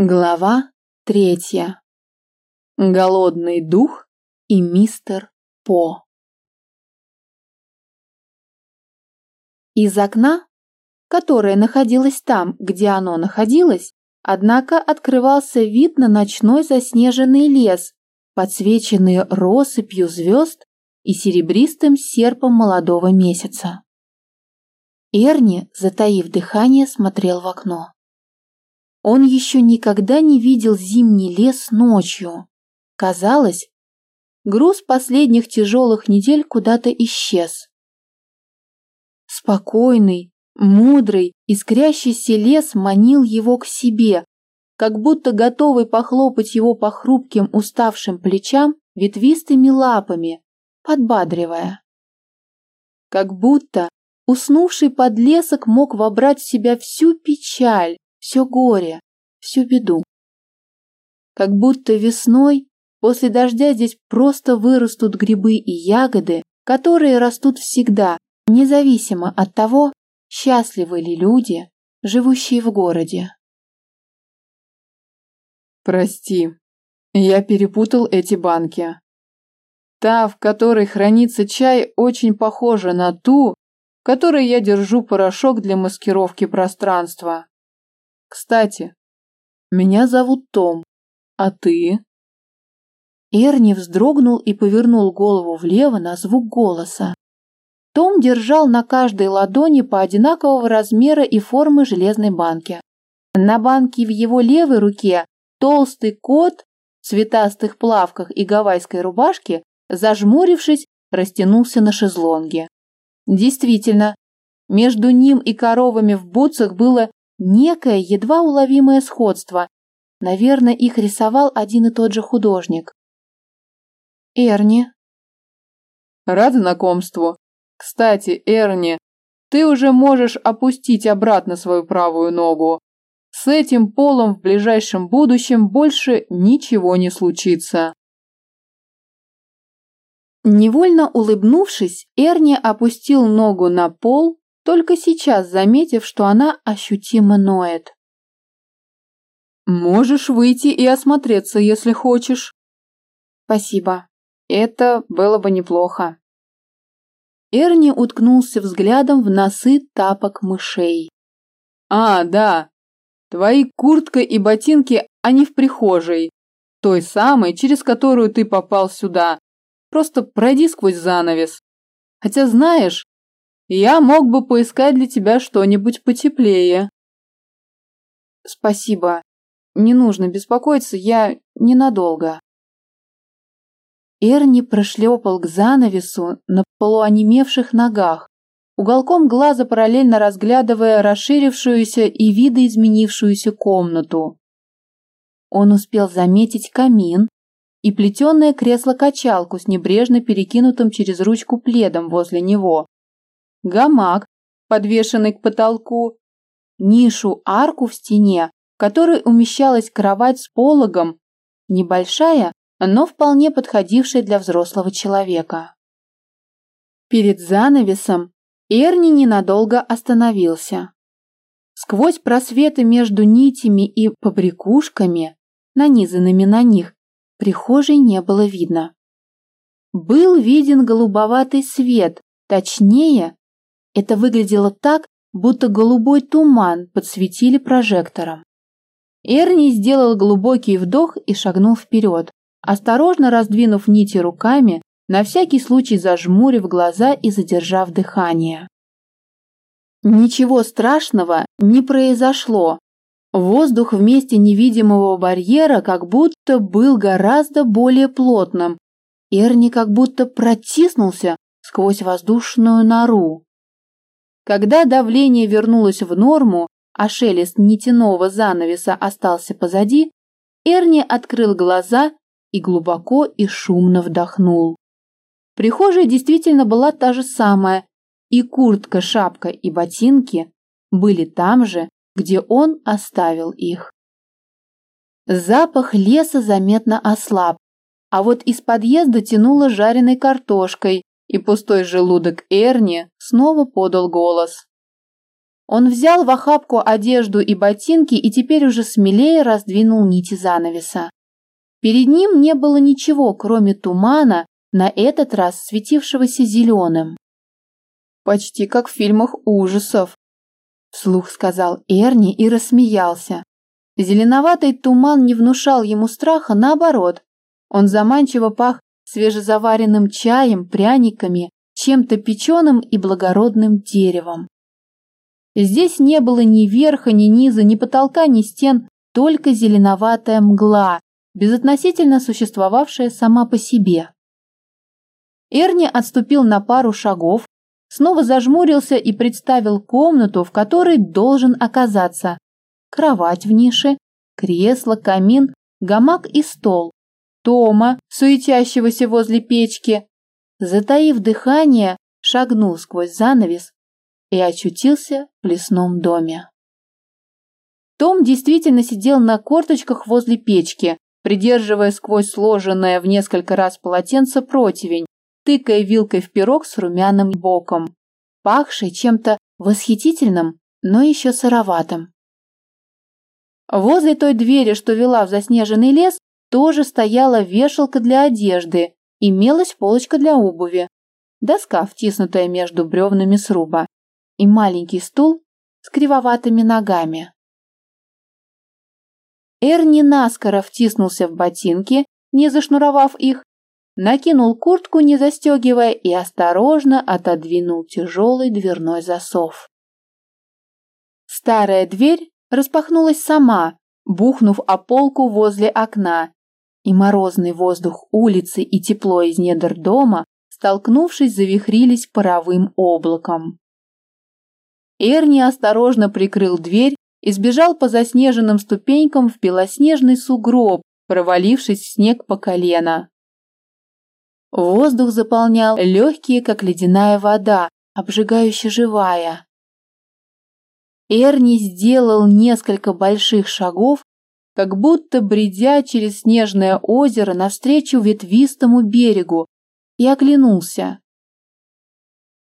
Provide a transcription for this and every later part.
Глава третья. Голодный дух и мистер По. Из окна, которое находилось там, где оно находилось, однако открывался вид на ночной заснеженный лес, подсвеченный россыпью звезд и серебристым серпом молодого месяца. Эрни, затаив дыхание, смотрел в окно. Он еще никогда не видел зимний лес ночью. Казалось, груз последних тяжелых недель куда-то исчез. Спокойный, мудрый, искрящийся лес манил его к себе, как будто готовый похлопать его по хрупким уставшим плечам ветвистыми лапами, подбадривая. Как будто уснувший подлесок мог вобрать в себя всю печаль, все горе, всю беду. Как будто весной после дождя здесь просто вырастут грибы и ягоды, которые растут всегда, независимо от того, счастливы ли люди, живущие в городе. Прости, я перепутал эти банки. Та, в которой хранится чай, очень похожа на ту, в которой я держу порошок для маскировки пространства. Кстати, меня зовут Том, а ты? Эрни вздрогнул и повернул голову влево на звук голоса. Том держал на каждой ладони по одинакового размера и формы железной банки. На банке в его левой руке толстый кот в цветастых плавках и гавайской рубашке, зажмурившись, растянулся на шезлонге. Действительно, между ним и коровами в бутсах было некое едва уловимое сходство. Наверное, их рисовал один и тот же художник. Эрни. Рад знакомству. Кстати, Эрни, ты уже можешь опустить обратно свою правую ногу. С этим полом в ближайшем будущем больше ничего не случится. Невольно улыбнувшись, Эрни опустил ногу на пол только сейчас заметив, что она ощутимо ноет. «Можешь выйти и осмотреться, если хочешь». «Спасибо. Это было бы неплохо». Эрни уткнулся взглядом в носы тапок мышей. «А, да. Твои куртка и ботинки, они в прихожей. Той самой, через которую ты попал сюда. Просто пройди сквозь занавес. Хотя, знаешь, я мог бы поискать для тебя что-нибудь потеплее. Спасибо. Не нужно беспокоиться, я ненадолго. Эрни прошлепал к занавесу на полуонемевших ногах, уголком глаза параллельно разглядывая расширившуюся и видоизменившуюся комнату. Он успел заметить камин и плетеное кресло-качалку с небрежно перекинутым через ручку пледом возле него, гамак, подвешенный к потолку, нишу-арку в стене, в которой умещалась кровать с пологом, небольшая, но вполне подходившая для взрослого человека. Перед занавесом Эрни ненадолго остановился. Сквозь просветы между нитями и побрякушками, нанизанными на них, прихожей не было видно. Был виден голубоватый свет, точнее, это выглядело так, будто голубой туман подсветили прожектором. Эрни сделал глубокий вдох и шагнул вперед, осторожно раздвинув нити руками, на всякий случай зажмурив глаза и задержав дыхание. Ничего страшного не произошло. Воздух вместе невидимого барьера как будто был гораздо более плотным. Эрни как будто протиснулся сквозь воздушную нору. Когда давление вернулось в норму, а шелест нитяного занавеса остался позади, Эрни открыл глаза и глубоко и шумно вдохнул. Прихожая действительно была та же самая, и куртка, шапка и ботинки были там же, где он оставил их. Запах леса заметно ослаб, а вот из подъезда тянуло жареной картошкой, и пустой желудок Эрни снова подал голос. Он взял в охапку одежду и ботинки и теперь уже смелее раздвинул нити занавеса. Перед ним не было ничего, кроме тумана, на этот раз светившегося зеленым. «Почти как в фильмах ужасов», – вслух сказал Эрни и рассмеялся. Зеленоватый туман не внушал ему страха, наоборот. Он заманчиво пах свежезаваренным чаем, пряниками, чем-то печеным и благородным деревом. Здесь не было ни верха, ни низа, ни потолка, ни стен, только зеленоватая мгла, безотносительно существовавшая сама по себе. Эрни отступил на пару шагов, снова зажмурился и представил комнату, в которой должен оказаться. Кровать в нише, кресло, камин, гамак и стол. Тома, суетящегося возле печки. Затаив дыхание, шагнул сквозь занавес и очутился в лесном доме. Том действительно сидел на корточках возле печки, придерживая сквозь сложенное в несколько раз полотенце противень, тыкая вилкой в пирог с румяным боком, пахший чем-то восхитительным, но еще сыроватым. Возле той двери, что вела в заснеженный лес, тоже стояла вешалка для одежды, имелась полочка для обуви, доска, втиснутая между бревнами сруба и маленький стул с кривоватыми ногами. Эрни наскоро втиснулся в ботинки, не зашнуровав их, накинул куртку, не застегивая, и осторожно отодвинул тяжелый дверной засов. Старая дверь распахнулась сама, бухнув о полку возле окна, и морозный воздух улицы и тепло из недр дома, столкнувшись, завихрились паровым облаком. Эрни осторожно прикрыл дверь и сбежал по заснеженным ступенькам в белоснежный сугроб, провалившись в снег по колено. Воздух заполнял легкие, как ледяная вода, обжигающе живая. Эрни сделал несколько больших шагов, как будто бредя через снежное озеро навстречу ветвистому берегу, и оглянулся.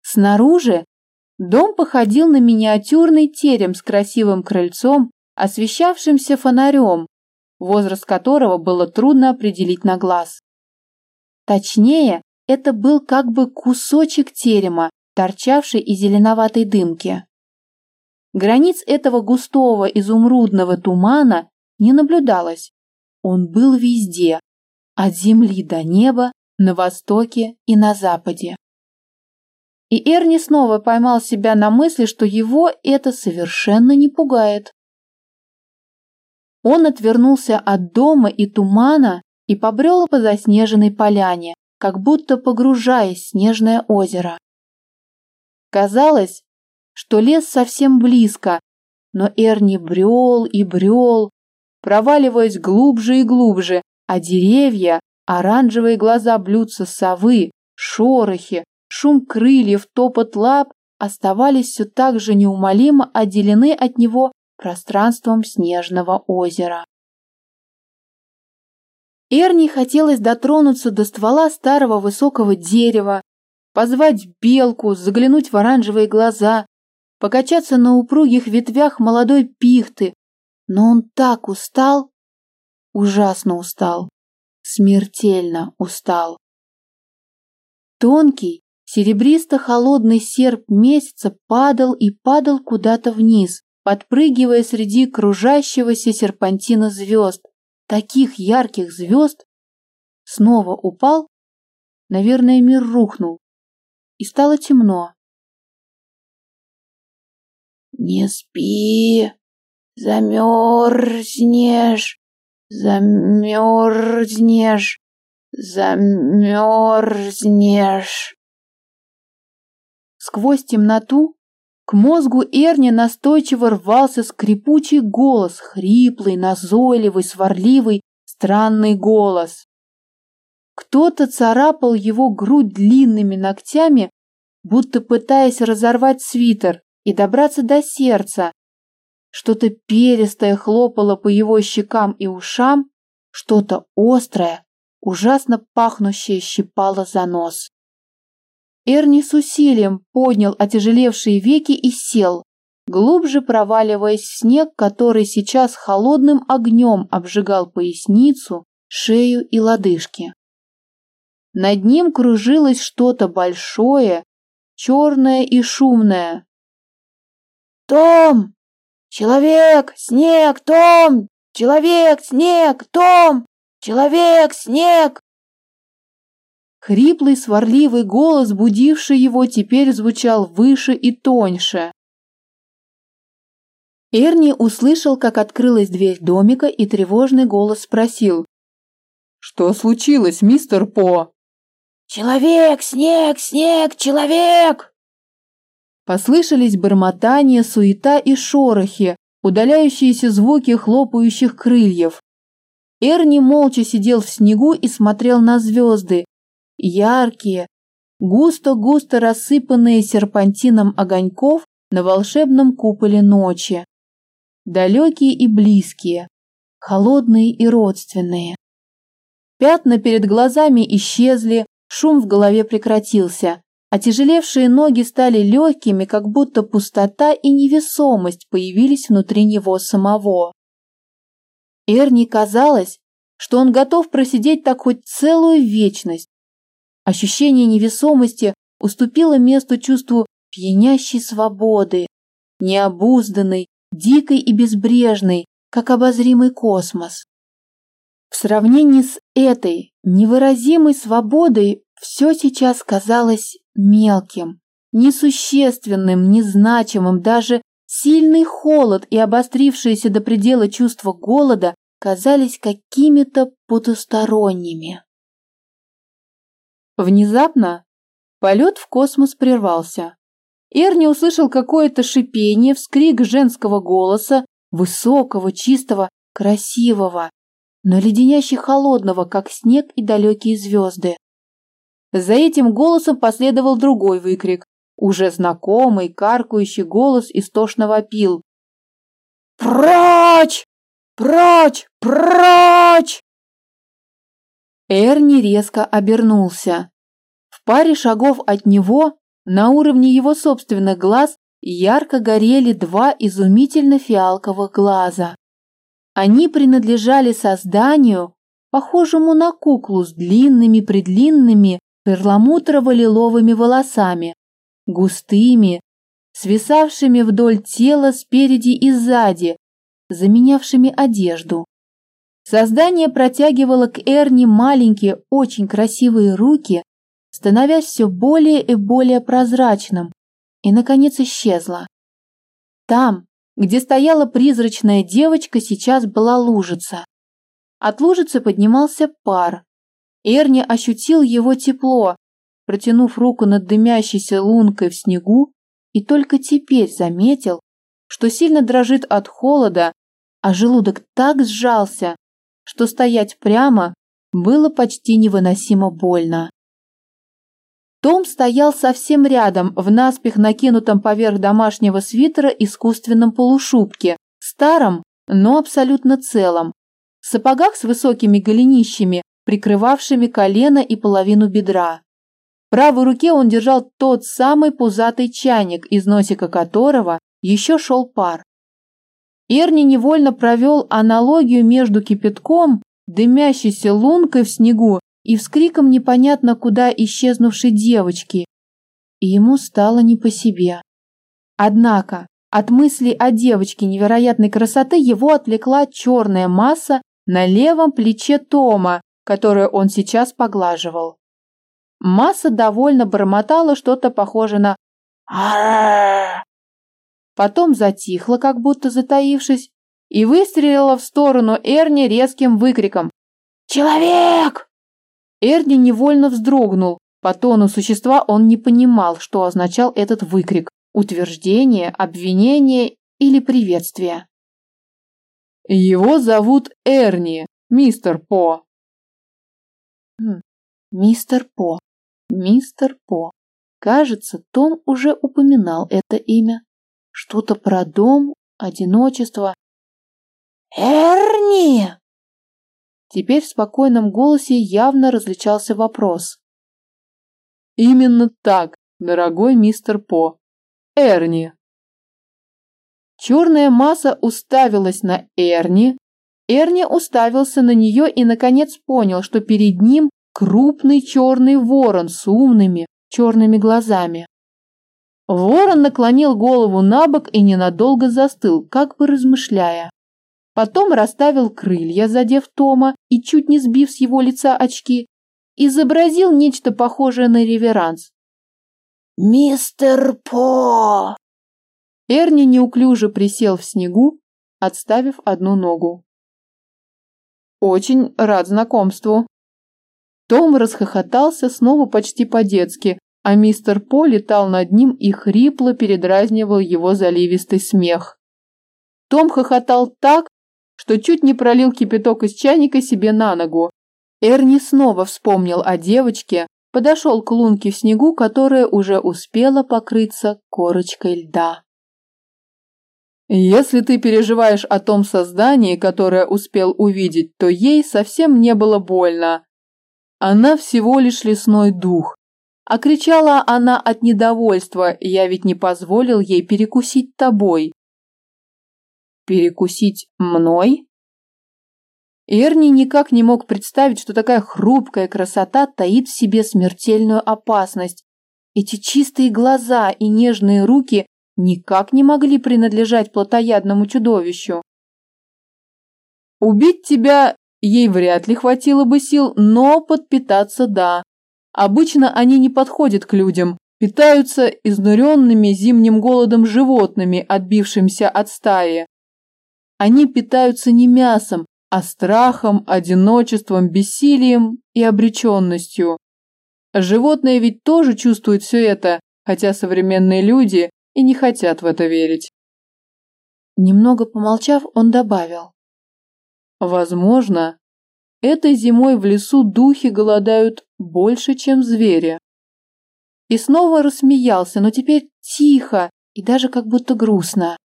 Снаружи Дом походил на миниатюрный терем с красивым крыльцом, освещавшимся фонарем, возраст которого было трудно определить на глаз. Точнее, это был как бы кусочек терема, торчавший из зеленоватой дымки. Границ этого густого изумрудного тумана не наблюдалось. Он был везде, от земли до неба, на востоке и на западе. И Эрни снова поймал себя на мысли, что его это совершенно не пугает. Он отвернулся от дома и тумана и побрел по заснеженной поляне, как будто погружаясь в снежное озеро. Казалось, что лес совсем близко, но Эрни брел и брел, проваливаясь глубже и глубже, а деревья, оранжевые глаза блюдца совы, шорохи, шум крыльев, топот лап оставались все так же неумолимо отделены от него пространством снежного озера. Эрни хотелось дотронуться до ствола старого высокого дерева, позвать белку, заглянуть в оранжевые глаза, покачаться на упругих ветвях молодой пихты, но он так устал, ужасно устал, смертельно устал. Тонкий, Серебристо-холодный серп месяца падал и падал куда-то вниз, подпрыгивая среди кружащегося серпантина звезд, таких ярких звезд. Снова упал, наверное, мир рухнул, и стало темно. «Не спи, замерзнешь, замерзнешь, замерзнешь». Сквозь темноту к мозгу Эрни настойчиво рвался скрипучий голос, хриплый, назойливый, сварливый, странный голос. Кто-то царапал его грудь длинными ногтями, будто пытаясь разорвать свитер и добраться до сердца. Что-то перистое хлопало по его щекам и ушам, что-то острое, ужасно пахнущее щипало за нос. Эрни с усилием поднял отяжелевшие веки и сел. глубже проваливаясь в снег, который сейчас холодным огнем обжигал поясницу, шею и лодыжки. Над ним кружилось что-то большое, черное и шумное. «Том! Человек! Снег! Том! Человек! Снег! Том! Человек! Снег!» Хриплый, сварливый голос, будивший его, теперь звучал выше и тоньше. Эрни услышал, как открылась дверь домика, и тревожный голос спросил. «Что случилось, мистер По?» «Человек! Снег! Снег! Человек!» Послышались бормотания, суета и шорохи, удаляющиеся звуки хлопающих крыльев. Эрни молча сидел в снегу и смотрел на звезды, яркие, густо-густо рассыпанные серпантином огоньков на волшебном куполе ночи. Далекие и близкие, холодные и родственные. Пятна перед глазами исчезли, шум в голове прекратился, а тяжелевшие ноги стали легкими, как будто пустота и невесомость появились внутри него самого. Эрни казалось, что он готов просидеть так хоть целую вечность, Ощущение невесомости уступило месту чувству пьянящей свободы, необузданной, дикой и безбрежной, как обозримый космос. В сравнении с этой невыразимой свободой все сейчас казалось мелким, несущественным, незначимым, даже сильный холод и обострившееся до предела чувство голода казались какими-то потусторонними. Внезапно полет в космос прервался. Эрни услышал какое-то шипение, вскрик женского голоса, высокого, чистого, красивого, но леденяще холодного, как снег и далекие звезды. За этим голосом последовал другой выкрик, уже знакомый, каркающий голос истошно вопил. «Прочь! Прочь! Прочь!» Эрни резко обернулся. В паре шагов от него, на уровне его собственных глаз, ярко горели два изумительно фиалковых глаза. Они принадлежали созданию, похожему на куклу с длинными-предлинными перламутрово-лиловыми волосами, густыми, свисавшими вдоль тела спереди и сзади, заменявшими одежду. Создание протягивало к Эрни маленькие, очень красивые руки, становясь все более и более прозрачным, и, наконец, исчезло. Там, где стояла призрачная девочка, сейчас была лужица. От лужицы поднимался пар. Эрни ощутил его тепло, протянув руку над дымящейся лункой в снегу, и только теперь заметил, что сильно дрожит от холода, а желудок так сжался, что стоять прямо было почти невыносимо больно. Том стоял совсем рядом, в наспех накинутом поверх домашнего свитера искусственном полушубке, старом, но абсолютно целом, в сапогах с высокими голенищами, прикрывавшими колено и половину бедра. В правой руке он держал тот самый пузатый чайник, из носика которого еще шел пар. Эрни невольно провел аналогию между кипятком, дымящейся лункой в снегу и вскриком непонятно куда исчезнувшей девочки. И ему стало не по себе. Однако от мысли о девочке невероятной красоты его отвлекла черная масса на левом плече Тома, которую он сейчас поглаживал. Масса довольно бормотала что-то похожее на потом затихла, как будто затаившись, и выстрелила в сторону Эрни резким выкриком «Человек!». Эрни невольно вздрогнул. По тону существа он не понимал, что означал этот выкрик – утверждение, обвинение или приветствие. «Его зовут Эрни, мистер По». Хм, мистер По, мистер По. Кажется, Том уже упоминал это имя. Что-то про дом, одиночество. «Эрни!» Теперь в спокойном голосе явно различался вопрос. «Именно так, дорогой мистер По. Эрни!» Черная масса уставилась на Эрни. Эрни уставился на нее и, наконец, понял, что перед ним крупный черный ворон с умными черными глазами. Ворон наклонил голову на бок и ненадолго застыл, как бы размышляя. Потом расставил крылья, задев Тома и чуть не сбив с его лица очки, изобразил нечто похожее на реверанс. «Мистер По!» Эрни неуклюже присел в снегу, отставив одну ногу. «Очень рад знакомству». Том расхохотался снова почти по-детски, а мистер По летал над ним и хрипло передразнивал его заливистый смех. Том хохотал так, что чуть не пролил кипяток из чайника себе на ногу. Эрни снова вспомнил о девочке, подошел к лунке в снегу, которая уже успела покрыться корочкой льда. Если ты переживаешь о том создании, которое успел увидеть, то ей совсем не было больно. Она всего лишь лесной дух. А кричала она от недовольства, я ведь не позволил ей перекусить тобой. Перекусить мной? Эрни никак не мог представить, что такая хрупкая красота таит в себе смертельную опасность. Эти чистые глаза и нежные руки никак не могли принадлежать плотоядному чудовищу. Убить тебя ей вряд ли хватило бы сил, но подпитаться да. Обычно они не подходят к людям, питаются изнуренными зимним голодом животными, отбившимся от стаи. Они питаются не мясом, а страхом, одиночеством, бессилием и обреченностью. Животные ведь тоже чувствуют все это, хотя современные люди и не хотят в это верить. Немного помолчав, он добавил. Возможно, этой зимой в лесу духи голодают больше, чем звери. И снова рассмеялся, но теперь тихо и даже как будто грустно.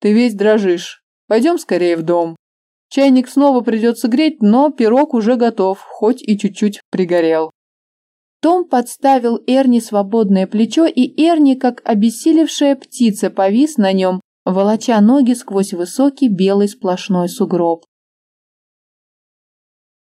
Ты весь дрожишь. Пойдем скорее в дом. Чайник снова придется греть, но пирог уже готов, хоть и чуть-чуть пригорел. Том подставил Эрни свободное плечо, и Эрни, как обессилевшая птица, повис на нем, волоча ноги сквозь высокий белый сплошной сугроб.